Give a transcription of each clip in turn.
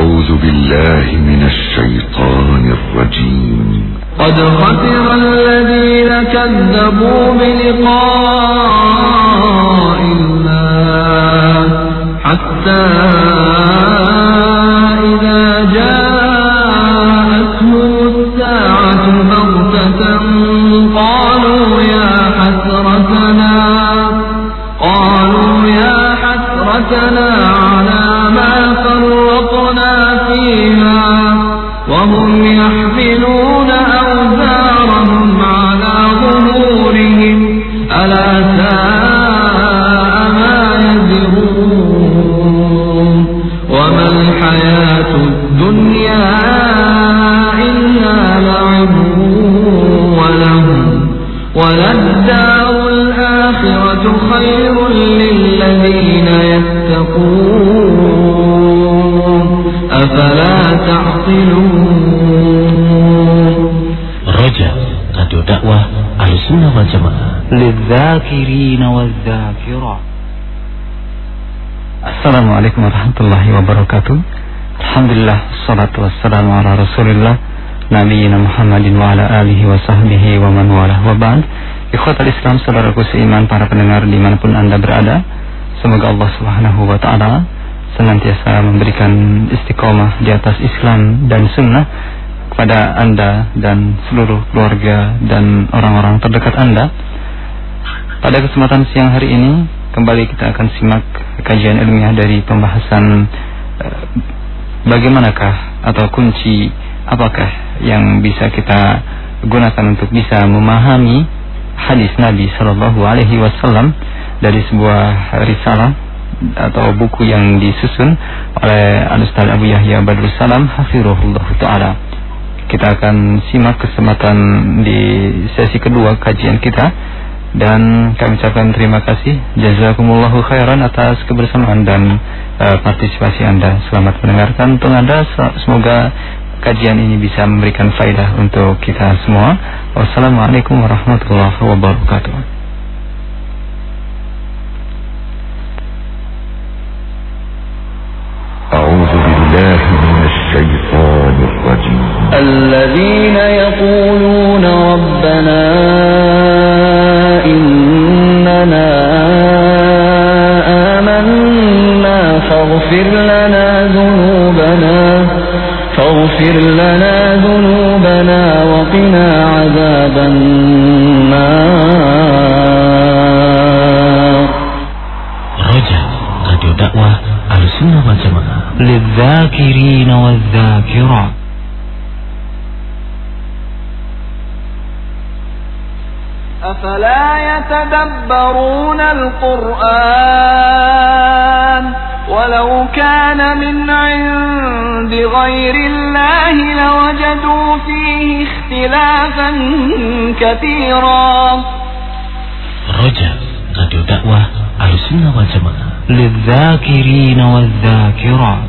أعوذ بالله من الشيطان الرجيم. قد خسر الذين كذبوا بلقاء الله حتى وللدار الآخرة خير للذين يتقون. أفلا تعقلون. رجاء راديو دعوة السنة والجماعة. للذاكرين والذاكرات. السلام عليكم ورحمة الله وبركاته. الحمد لله والصلاة والسلام على رسول الله نبينا محمد وعلى آله وصحبه ومن والاه. وبعد Ikhwatal Islam saudaraku seiman para pendengar di mana pun anda berada Semoga Allah subhanahu wa ta'ala Senantiasa memberikan istiqomah di atas Islam dan sunnah Kepada anda dan seluruh keluarga dan orang-orang terdekat anda. Pada kesempatan siang hari ini kembali kita akan simak kajian ilmiah dari pembahasan eh, bagaimanakah atau kunci apakah yang bisa kita gunakan untuk bisa memahami hadis Nabi Shallallahu Alaihi Wasallam dari sebuah risalah atau buku yang disusun oleh Al-Ustaz Abu Yahya Badrul Salam Hafirullah Ta'ala kita akan simak kesempatan di sesi kedua kajian kita dan kami ucapkan terima kasih jazakumullahu khairan atas kebersamaan dan uh, partisipasi Anda. Selamat mendengarkan untuk Anda. Semoga kajian ini bisa memberikan faidah untuk kita semua. Wassalamualaikum warahmatullahi wabarakatuh. أعوذ بالله من الشيطان الرجيم الذين يقولون ربنا إننا آمنا فاغفر لنا ذنوبنا واغفر لنا ذنوبنا وقنا عذاب النار. رجاء راديو دعوة على السنة والجماعة للذاكرين والذاكرات. أفلا يتدبرون القرآن ولو كان من عند غير الله لوجدوا فيه اختلافا كثيرا Roja, radio dakwah Ahlussunnah wal Jamaah. للذاكرين والذاكرات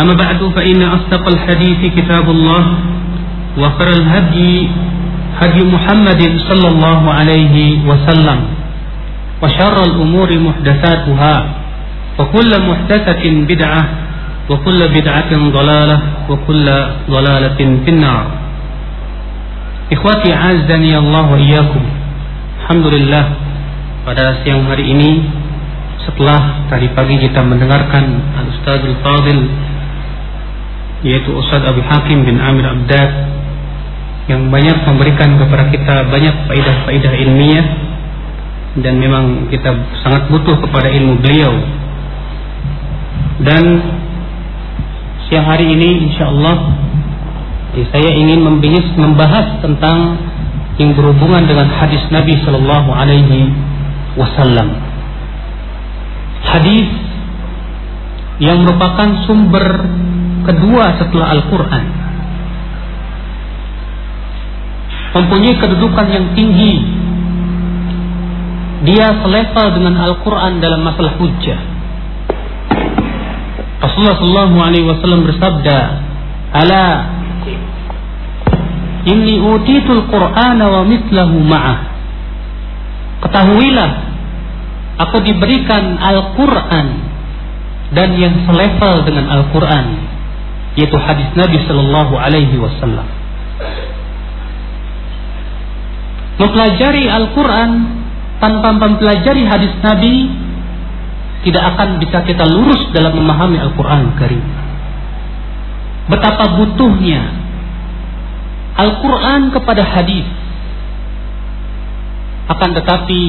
أما بعد فإن أصدق الحديث كتاب الله وخير الهدي هدي محمد صلى الله عليه وسلم وشر الأمور محدثاتها وكل محدثة بدعة وكل بدعة ضلالة وكل ضلالة في النار Ikhwati azani Allah wa iyyakum. Alhamdulillah pada siang hari ini setelah tadi pagi kita mendengarkan Al-Ustadzul Fadil yaitu Ustaz Abu Hakim bin Amir Abdad yang banyak memberikan kepada kita banyak faidah-faidah ilmiah dan memang kita sangat butuh kepada ilmu beliau dan siang hari ini insyaallah saya ingin membahas, membahas tentang yang berhubungan dengan hadis Nabi Shallallahu Alaihi Wasallam. Hadis yang merupakan sumber kedua setelah Al-Quran. Mempunyai kedudukan yang tinggi. Dia selevel dengan Al-Quran dalam masalah hujjah. Rasulullah Shallallahu Alaihi Wasallam bersabda, "Ala Inni utitul Qur'ana wa mislahu ma'ah. Ketahuilah, aku diberikan Al-Quran dan yang selevel dengan Al-Quran, yaitu hadis Nabi Shallallahu Alaihi Wasallam. Mempelajari Al-Quran tanpa mempelajari hadis Nabi tidak akan bisa kita lurus dalam memahami Al-Quran Karim. Betapa butuhnya Al-Quran kepada hadis. Akan tetapi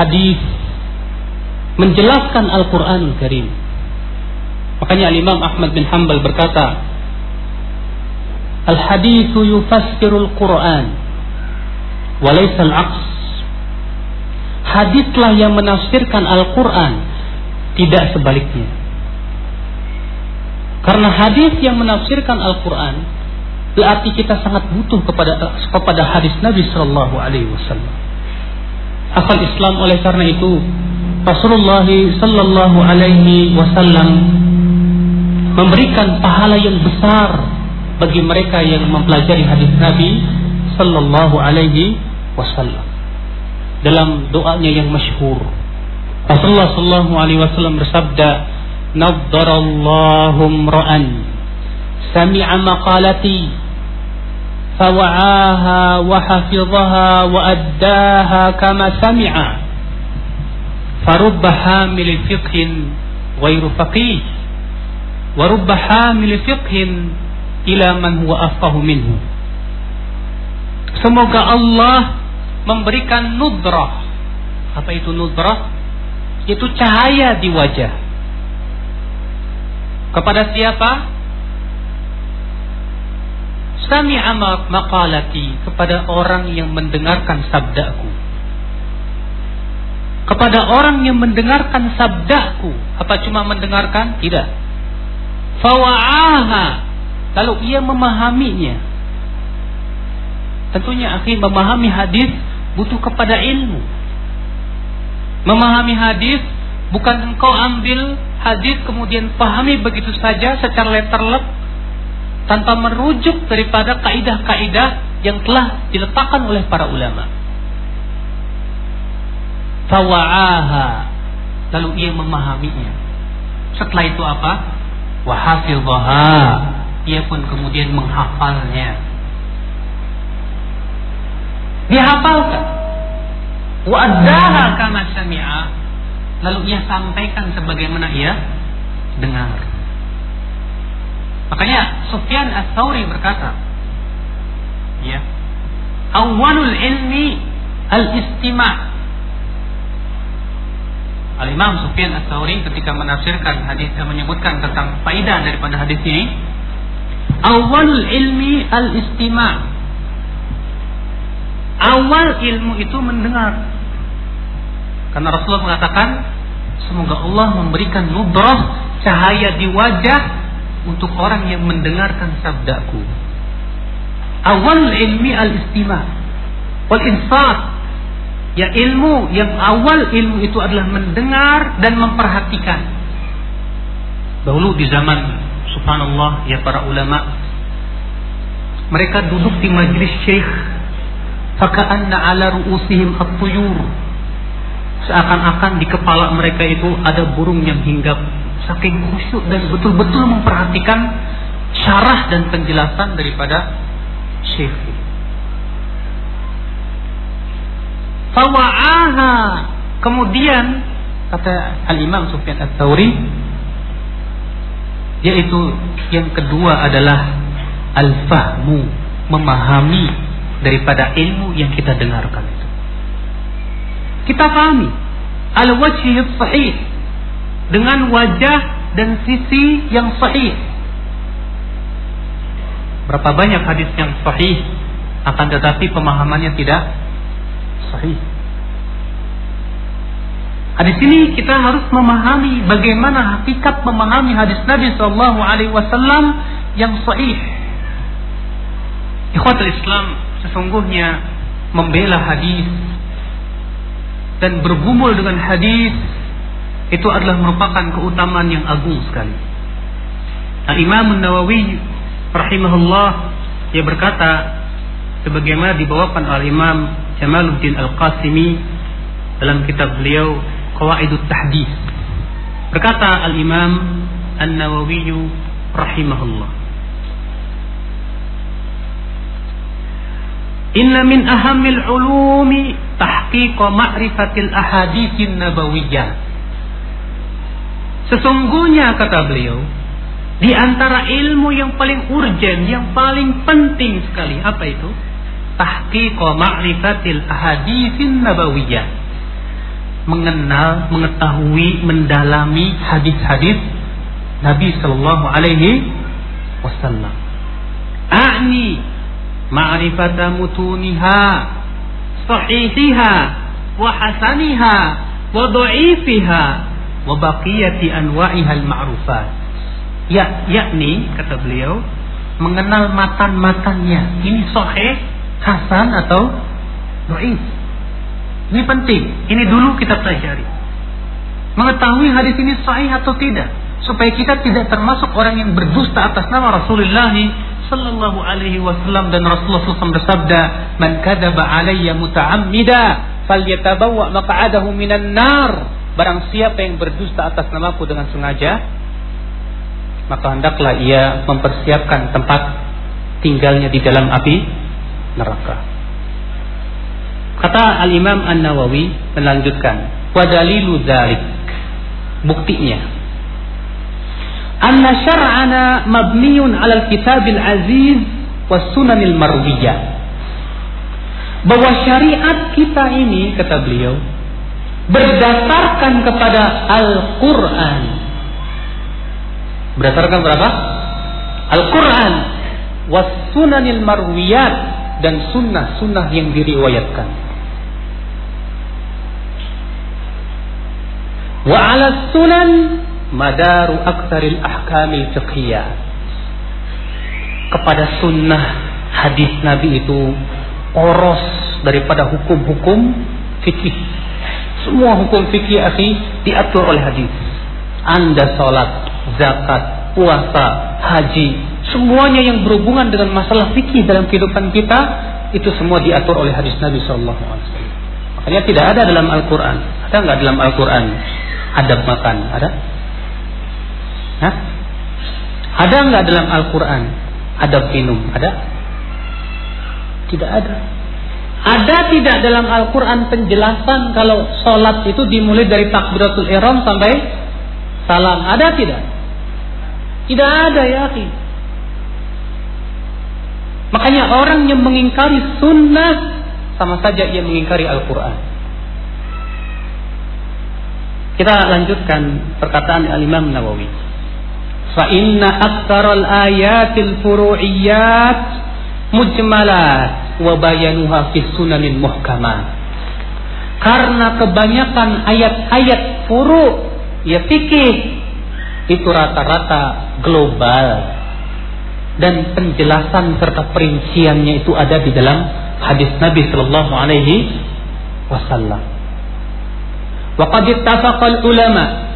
hadis menjelaskan Al-Quran Karim. Makanya Al-Imam Ahmad bin Hanbal berkata, Al-hadithu yufassirul Quran walaysa al-aqs. Hadislah yang menafsirkan Al-Quran, tidak sebaliknya. Karena hadis yang menafsirkan Al-Quran berarti kita sangat butuh kepada kepada hadis Nabi Shallallahu Alaihi Wasallam. Asal Islam oleh karena itu Rasulullah Shallallahu Alaihi Wasallam memberikan pahala yang besar bagi mereka yang mempelajari hadis Nabi sallallahu alaihi wasallam. Dalam doanya yang masyhur, Rasulullah sallallahu alaihi wasallam bersabda, "Nadzarallahu ra'an sami'a maqalati fawa'aha wa hafizaha wa addaha kama sami'a." Farubba hamil fiqhin ghairu faqih ila man huwa minhu. Semoga Allah memberikan nudrah. Apa itu nudrah? Itu cahaya di wajah. Kepada siapa? Sami amak maqalati kepada orang yang mendengarkan sabdaku. Kepada orang yang mendengarkan sabdaku, apa cuma mendengarkan? Tidak Fawa'aha, lalu ia memahaminya. Tentunya akhi memahami hadis butuh kepada ilmu. Memahami hadis bukan engkau ambil hadis kemudian pahami begitu saja secara letterlek tanpa merujuk daripada kaidah-kaidah yang telah diletakkan oleh para ulama. Fawa'aha lalu ia memahaminya. Setelah itu apa? Wahafidhaha ia pun kemudian menghafalnya. Dihafalkan. Wa'addaha kama sami'a lalu ia sampaikan sebagaimana ia dengar. Makanya Sufyan Ats-Tsauri berkata, ya, awalul ilmi al-istima' Al-Imam Sufyan Ats-Tsauri ketika menafsirkan hadis dan menyebutkan tentang faidah daripada hadis ini, awalul ilmi al-istima'. Awal ilmu itu mendengar. Karena Rasulullah mengatakan, semoga Allah memberikan nudrah cahaya di wajah untuk orang yang mendengarkan sabdaku. Awal ilmi al-istima' wal insaf Ya ilmu yang awal ilmu itu adalah mendengar dan memperhatikan. Dahulu di zaman subhanallah ya para ulama mereka duduk di majlis syekh faka'anna ala ru'usihim at-tuyur. Seakan-akan di kepala mereka itu ada burung yang hinggap. Saking khusyuk dan betul-betul memperhatikan syarah dan penjelasan daripada syekh Fawa'aha. Kemudian kata Al-Imam Sufyan Ats-Tsauri yaitu yang kedua adalah al-fahmu, memahami daripada ilmu yang kita dengarkan itu. Kita pahami al-wajhi sahih dengan wajah dan sisi yang sahih. Berapa banyak hadis yang sahih akan tetapi pemahamannya tidak sahih. Hadis ini kita harus memahami bagaimana hakikat memahami hadis Nabi Shallallahu Alaihi Wasallam yang sahih. Ikhwatul Islam sesungguhnya membela hadis dan bergumul dengan hadis itu adalah merupakan keutamaan yang agung sekali. Al Imam Nawawi rahimahullah dia berkata sebagaimana dibawakan oleh Imam Jamaluddin Al-Qasimi dalam kitab beliau Qawaidut Tahdis. Berkata Al-Imam An-Nawawi rahimahullah. Inna min ahamil ulumi tahqiq ma'rifatil ahaditsin nabawiyyah. Sesungguhnya kata beliau, di antara ilmu yang paling urgen, yang paling penting sekali apa itu? tahqiq ma'rifatil ahaditsin nabawiyah mengenal, mengetahui, mendalami hadis-hadis Nabi sallallahu alaihi wasallam. A'ni ma'rifata mutuniha sahihiha wa hasaniha wa dha'ifiha wa baqiyati anwa'iha al-ma'rufat. Ya, yakni kata beliau mengenal matan-matannya. Ini sahih Hasan atau Dhaif. Ini penting. Ini dulu kita pelajari. Mengetahui hadis ini sahih atau tidak. Supaya kita tidak termasuk orang yang berdusta atas nama Rasulullah sallallahu alaihi wasallam dan Rasulullah SAW bersabda, "Man kadzaba alayya muta'ammida falyatabawwa maq'adahu minan nar." Barang siapa yang berdusta atas namaku dengan sengaja, maka hendaklah ia mempersiapkan tempat tinggalnya di dalam api neraka. Kata Al-Imam An-Nawawi melanjutkan, "Wa dalilu dzalik." Buktinya anna syar'ana mabniun 'ala al-kitabil aziz was sunanil marwiyah. Bahwa syariat kita ini kata beliau berdasarkan kepada Al-Qur'an. Berdasarkan berapa? Al-Qur'an was sunanil marwiyat dan sunnah-sunnah yang diriwayatkan. Wa ala sunan madaru aktsaril ahkamil fiqhiyah. Kepada sunnah hadis Nabi itu poros daripada hukum-hukum fikih. Semua hukum fikih akhi diatur oleh hadis. Anda salat, zakat, puasa, haji, Semuanya yang berhubungan dengan masalah fikih dalam kehidupan kita itu semua diatur oleh hadis Nabi Shallallahu Alaihi Wasallam. Makanya tidak ada dalam Al-Quran. Ada nggak dalam Al-Quran adab makan? Ada? Hah? Ada nggak dalam Al-Quran adab minum? Ada? Tidak ada. Ada tidak dalam Al-Quran penjelasan kalau sholat itu dimulai dari takbiratul ihram sampai salam? Ada tidak? Tidak ada ya, Makanya orang yang mengingkari sunnah sama saja ia mengingkari Al-Quran. Kita lanjutkan perkataan Al-Imam Nawawi. Fa inna aktsaral ayatil furu'iyat mujmalat wa bayanuha fi sunanin muhkamat. Karena kebanyakan ayat-ayat furu ya fikih itu rata-rata global dan penjelasan serta perinciannya itu ada di dalam hadis Nabi Shallallahu Alaihi Wasallam. Ulama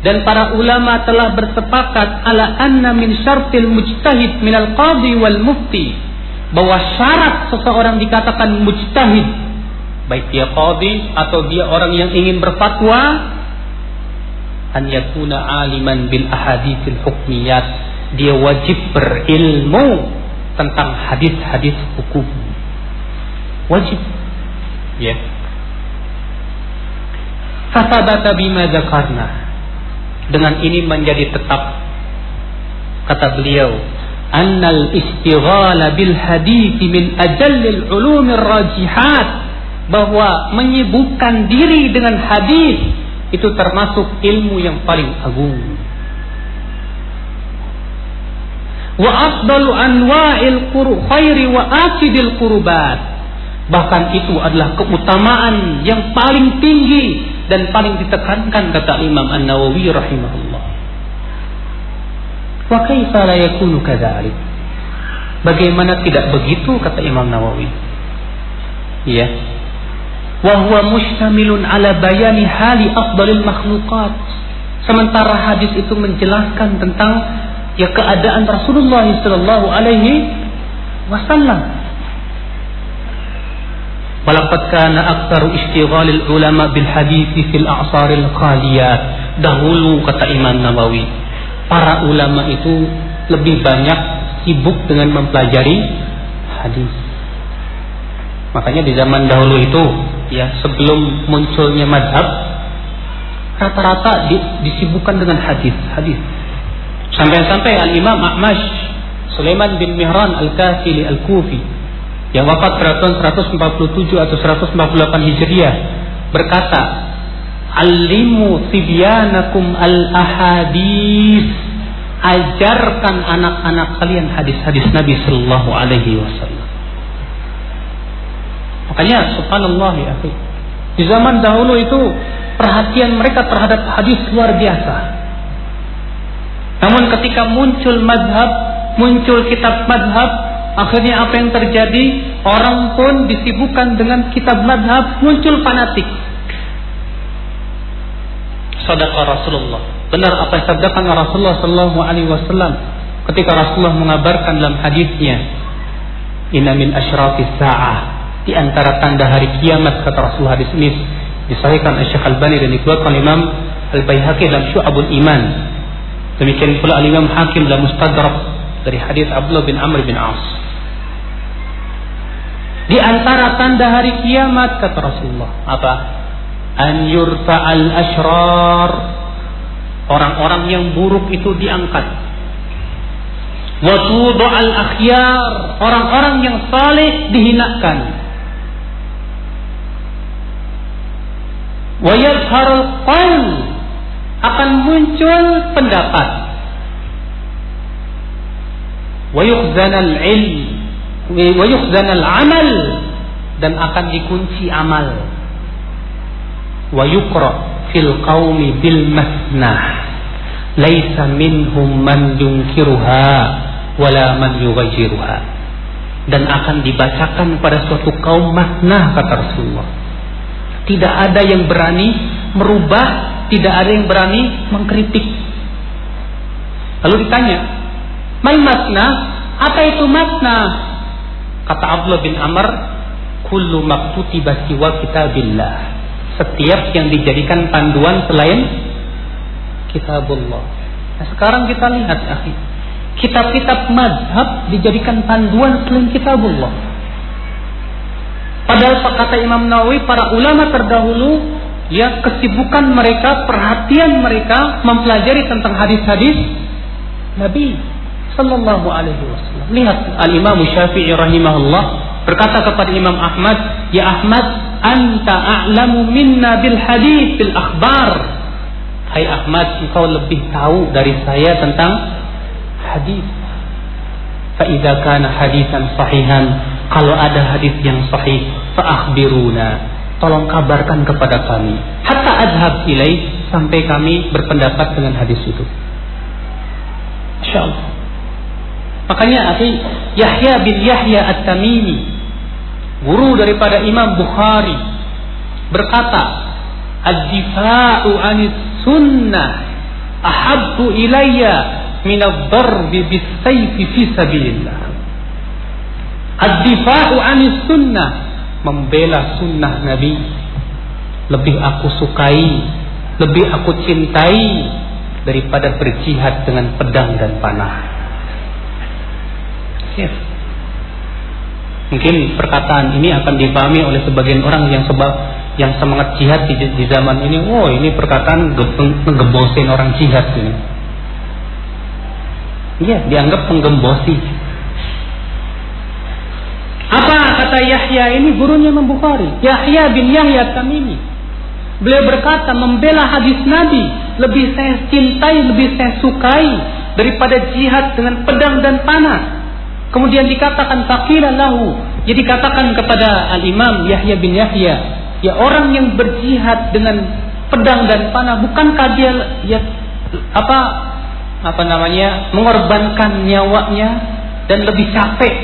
dan para ulama telah bersepakat ala anna min syartil mujtahid min al qadi wal mufti. Bahwa syarat seseorang dikatakan mujtahid baik dia qadi atau dia orang yang ingin berfatwa an yakuna aliman bil ahaditsil hukmiyat. Dia wajib berilmu tentang hadis-hadis hukum. Wajib. Ya Fasabata bima zakarna. Dengan ini menjadi tetap kata beliau, annal istighala bil hadith min ajallil ulumir rajihat bahwa menyibukkan diri dengan hadis itu termasuk ilmu yang paling agung. Wa afdalu anwa'il khairi wa asidil qurbat Bahkan itu adalah keutamaan yang paling tinggi dan paling ditekankan kata Imam An-Nawawi rahimahullah. Wa kaifa la yakunu kadzalik? Bagaimana tidak begitu kata Imam Nawawi? Ya. Wa huwa mustamilun ala bayani hali afdalil makhluqat. Sementara hadis itu menjelaskan tentang ya keadaan Rasulullah sallallahu alaihi wasallam Walaqad kana aktsaru ulama bil hadis fil a'saril khaliyat. Dahulu kata Imam Nawawi, para ulama itu lebih banyak sibuk dengan mempelajari hadis. Makanya di zaman dahulu itu ya sebelum munculnya madhab rata-rata disibukkan dengan hadis, hadis. Sampai-sampai Al Imam Ahmad Sulaiman bin Mihran Al Kasili Al Kufi yang wafat pada tahun 147 atau 148 Hijriah berkata Alimu sibyanakum al-ahadis Ajarkan anak-anak kalian hadis-hadis Nabi Sallallahu Alaihi Wasallam. Makanya Subhanallah ya Di zaman dahulu itu perhatian mereka terhadap hadis luar biasa. Namun ketika muncul madhab, muncul kitab madhab, Akhirnya apa yang terjadi? Orang pun disibukkan dengan kitab madhab, muncul fanatik. Sadaqah Rasulullah. Benar apa yang sabdakan Rasulullah Sallallahu Alaihi Wasallam ketika Rasulullah mengabarkan dalam hadisnya, Inna min asyrafis sa'ah di antara tanda hari kiamat kata Rasulullah hadis ini disahihkan Syekh Al-Bani dan dikeluarkan Imam Al-Baihaqi dalam Syu'abul Iman. Demikian pula Al-Imam Hakim dalam Mustadrak dari hadis Abdullah bin Amr bin As. Di antara tanda hari kiamat kata Rasulullah apa? An yurfa'al ashrar. Orang-orang yang buruk itu diangkat. Wa al akhyar. Orang-orang yang saleh dihinakan. Wa yadharul qaul. Akan muncul pendapat. Wa yukhzanal ilm wa yukhzanal amal dan akan dikunci amal. wa fil qaumi bil masnah laisa minhum man yunkiruha wala man dan akan dibacakan pada suatu kaum masnah kata Rasulullah. Tidak ada yang berani merubah tidak ada yang berani mengkritik. Lalu ditanya mal masna apa itu masna Kata Abdullah bin Amr, kullu maktutiba siwa kitabillah. Setiap yang dijadikan panduan selain kitabullah. Nah, sekarang kita lihat, akhi. Kitab-kitab madhab dijadikan panduan selain kitabullah. Padahal kata Imam Nawawi, para ulama terdahulu ya kesibukan mereka, perhatian mereka mempelajari tentang hadis-hadis Nabi sallallahu alaihi wasallam. Lihat Al-Imam Syafi'i rahimahullah berkata kepada Imam Ahmad, "Ya Ahmad, anta a'lamu minna bil hadis bil akhbar." Hai Ahmad, engkau lebih tahu dari saya tentang hadis. Fa'idha kana hadisan sahihan. Kalau ada hadis yang sahih, fa'akhbiruna. Tolong kabarkan kepada kami. Hatta adhab ilai sampai kami berpendapat dengan hadis itu. Makanya akhi Yahya bin Yahya At-Tamimi guru daripada Imam Bukhari berkata ad-difa'u 'anis sunnah ahabbu ilayya min ad-darbi bis-sayfi fi sabilillah. Ad-difa'u 'anis sunnah membela sunnah Nabi. Lebih aku sukai lebih aku cintai daripada berjihad dengan pedang dan panah ya. Mungkin perkataan ini akan dipahami oleh sebagian orang yang sebab yang semangat jihad di, di zaman ini. Oh, ini perkataan menggembosin orang jihad ini. Iya, dianggap menggembosi. Apa kata Yahya ini gurunya Bukhari? Yahya bin Yahya Tamimi. Beliau berkata membela hadis Nabi lebih saya cintai, lebih saya sukai daripada jihad dengan pedang dan panah. Kemudian dikatakan fakiran lahu. Jadi katakan kepada Al-Imam Yahya bin Yahya, ya orang yang berjihad dengan pedang dan panah bukankah dia ya apa apa namanya mengorbankan nyawanya dan lebih capek?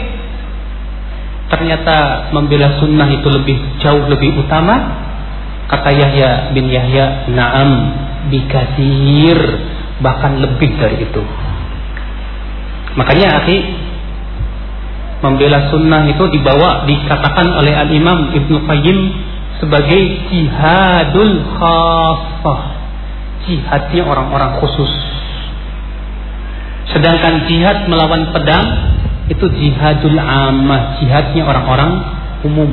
Ternyata membela sunnah itu lebih jauh lebih utama. Kata Yahya bin Yahya naam bikasir bahkan lebih dari itu. Makanya akhi membela sunnah itu dibawa dikatakan oleh Al Imam Ibnu Qayyim sebagai jihadul khafah jihadnya orang-orang khusus. Sedangkan jihad melawan pedang itu jihadul ammah jihadnya orang-orang umum.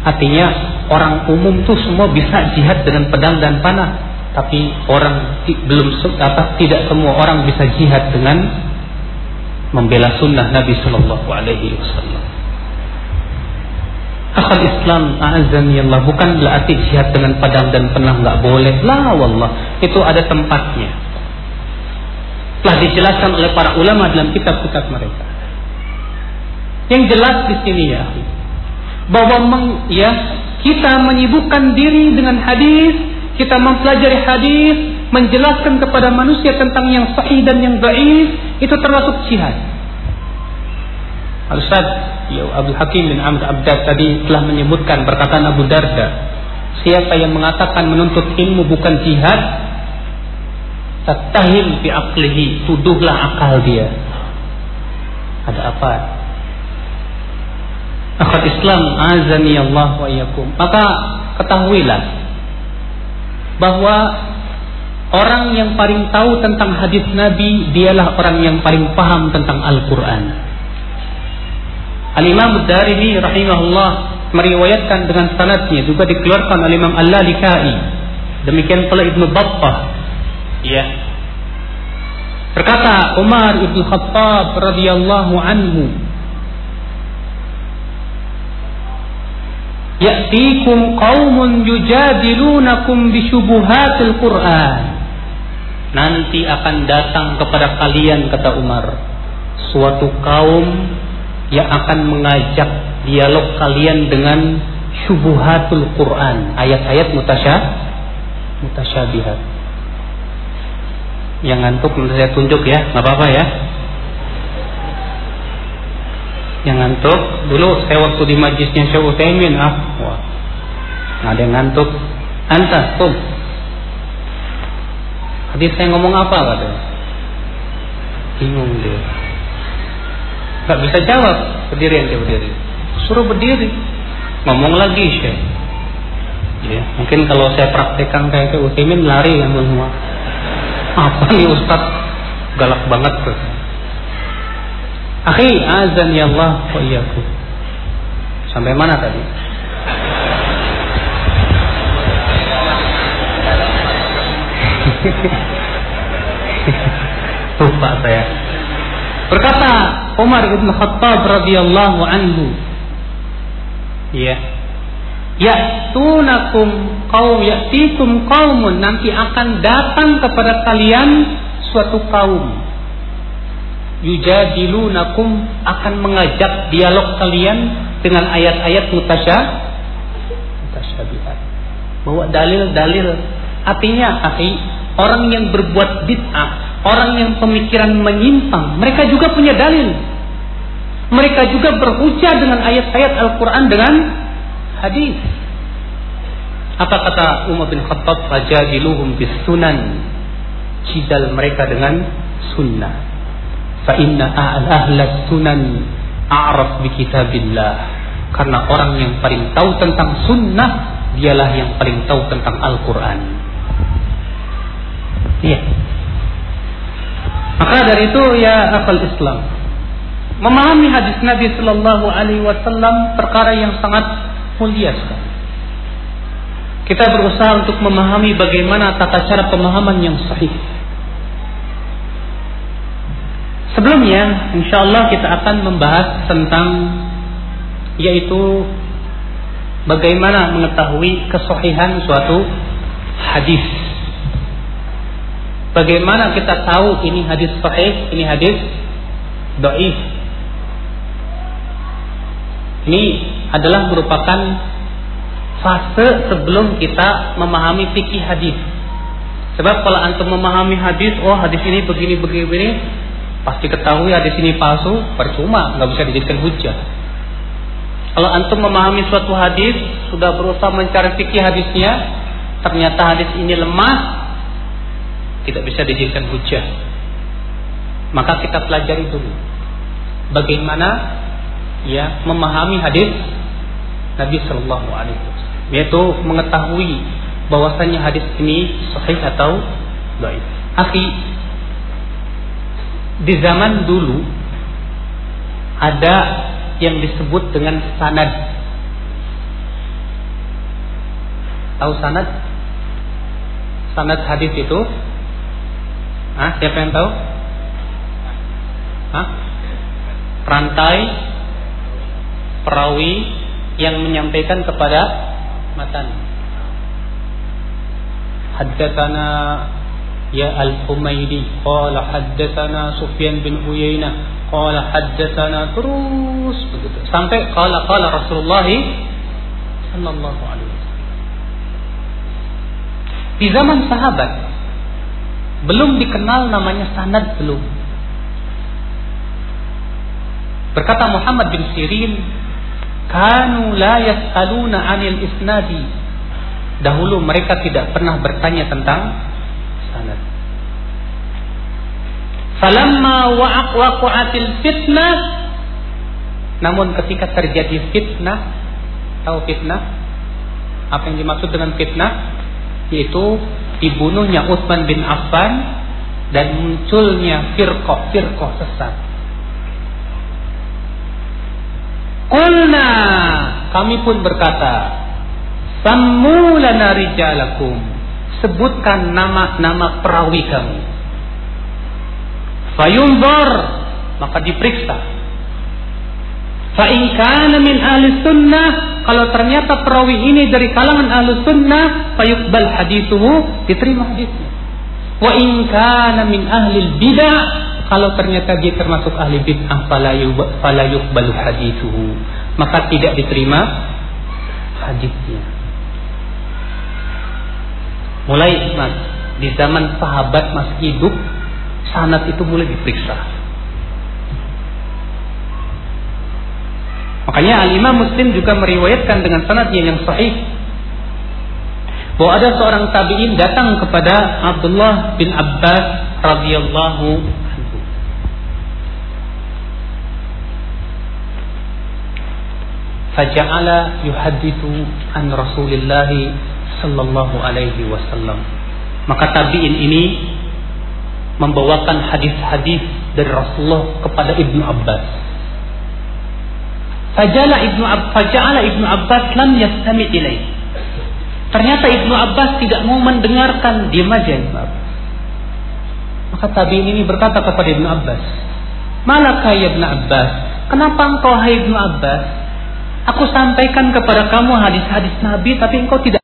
Artinya orang umum tuh semua bisa jihad dengan pedang dan panah. Tapi orang belum apa tidak semua orang bisa jihad dengan membela sunnah Nabi Shallallahu Alaihi Wasallam. Akal Islam azan Allah bukan berarti jihad dengan padang dan penang nggak boleh. Lah wallah itu ada tempatnya. Telah dijelaskan oleh para ulama dalam kitab-kitab mereka. Yang jelas di sini ya, bahwa meng, ya kita menyibukkan diri dengan hadis, kita mempelajari hadis, menjelaskan kepada manusia tentang yang sahih dan yang baik itu termasuk jihad. Al-Ustaz ya, Abu Hakim bin Amr Abdad tadi telah menyebutkan perkataan Abu Darda. Siapa yang mengatakan menuntut ilmu bukan jihad tattahim fi aqlihi tuduhlah akal dia. Ada apa? Akhwat Islam azani Allah wa iyakum maka ketahuilah bahwa Orang yang paling tahu tentang hadis Nabi dialah orang yang paling paham tentang Al-Quran. Al-Imam Darimi rahimahullah meriwayatkan dengan sanadnya juga dikeluarkan oleh Imam Al-Lalikai. Demikian pula Ibnu Battah. Ya. Berkata Umar Ibnu Khattab radhiyallahu anhu Ya'tikum qaumun yujadilunakum bisyubuhatil Qur'an nanti akan datang kepada kalian kata Umar. Suatu kaum yang akan mengajak dialog kalian dengan syubuhatul Quran ayat-ayat mutasyah mutasyabihat. Yang ngantuk saya tunjuk ya nggak apa-apa ya. Yang ngantuk dulu saya waktu di majlisnya Syekh Utsaimin ah wah ada yang ngantuk. Anta tuh Hadis saya ngomong apa katanya? Bingung dia. Gak bisa jawab. Berdiri dia berdiri. Suruh berdiri. Ngomong lagi Syekh. Ya, mungkin kalau saya praktekkan kayak ke Utimin lari yang semua. Apa nih Ustaz? Galak banget tuh. Akhi, azan ya Allah wa iyyakum. Sampai mana tadi? Lupa saya. Berkata Umar bin Khattab radhiyallahu anhu. Ya. Ya, ya'tunakum qaum ya'tikum qaumun nanti akan datang kepada kalian suatu kaum yujadilunakum akan mengajak dialog kalian dengan ayat-ayat mutasya mutasyabihat bawa dalil-dalil artinya akhi orang yang berbuat bid'ah orang yang pemikiran menyimpang mereka juga punya dalil mereka juga berhujah dengan ayat-ayat Al-Quran dengan hadis. Apa kata Umar bin Khattab? Fajadiluhum bis sunan. Cidal mereka dengan sunnah. Fa inna ahla sunan a'raf bi kitabillah. Karena orang yang paling tahu tentang sunnah dialah yang paling tahu tentang Al-Quran. Iya. Maka dari itu ya akal Islam memahami hadis Nabi Shallallahu Alaihi Wasallam perkara yang sangat mulia sekali. Kita berusaha untuk memahami bagaimana tata cara pemahaman yang sahih. Sebelumnya, insya Allah kita akan membahas tentang yaitu bagaimana mengetahui kesahihan suatu hadis. Bagaimana kita tahu ini hadis sahih, ini hadis doif. Ini adalah merupakan fase sebelum kita memahami fikih hadis. Sebab kalau antum memahami hadis, oh hadis ini begini begini begini, pasti ketahui hadis ini palsu, percuma, nggak bisa dijadikan hujah. Kalau antum memahami suatu hadis, sudah berusaha mencari fikih hadisnya, ternyata hadis ini lemah, tidak bisa dijadikan hujah. Maka kita pelajari dulu bagaimana ya memahami hadis Nabi Shallallahu Alaihi Wasallam yaitu mengetahui bahwasanya hadis ini sahih atau baik. Akhi di zaman dulu ada yang disebut dengan sanad. Tahu sanad? Sanad hadis itu? Ah, siapa yang tahu? Hah? Rantai perawi yang menyampaikan kepada matan. Haddatsana ya Al-Humaydi qala haddatsana Sufyan bin Uyainah qala haddatsana terus begitu sampai qala qala Rasulullah sallallahu alaihi wasallam. Di zaman sahabat belum dikenal namanya sanad belum. Berkata Muhammad bin Sirin Kanu la yas'aluna 'anil isnadi. Dahulu mereka tidak pernah bertanya tentang sanad. Falamma waqa'atil fitnah namun ketika terjadi fitnah, tahu fitnah? Apa yang dimaksud dengan fitnah? Yaitu dibunuhnya Utsman bin Affan dan munculnya firqah-firqah sesat. Kulna kami pun berkata, Sammu lana rijalakum. Sebutkan nama-nama perawi kamu. Fayunzor, maka diperiksa. Fa in kana min ahli sunnah, kalau ternyata perawi ini dari kalangan ahli sunnah, fayuqbal hadithuhu, diterima hadisnya. Wa min ahli bidah, kalau ternyata dia termasuk ahli bid'ah fala yuqbalu hadithuhu. Maka tidak diterima hadisnya. Mulai mas di zaman sahabat masih hidup sanad itu mulai diperiksa makanya al-imam muslim juga meriwayatkan dengan sanad yang sahih bahwa ada seorang tabi'in datang kepada Abdullah bin Abbas radhiyallahu faja'ala yuhadithu an Rasulillah sallallahu alaihi wasallam. Maka tabi'in ini membawakan hadis-hadis dari Rasulullah kepada Ibnu Abbas. Fajala Ibnu Abbas, faja'ala Ibnu Abbas lam yastami ilaih. Ternyata Ibnu Abbas tidak mau mendengarkan, diam aja Ibnu. Maka tabi'in ini berkata kepada Ibnu Abbas, "Malaka ya Ibnu Abbas? Kenapa engkau hai Ibnu Abbas? Aku sampaikan kepada kamu hadis-hadis Nabi tapi engkau tidak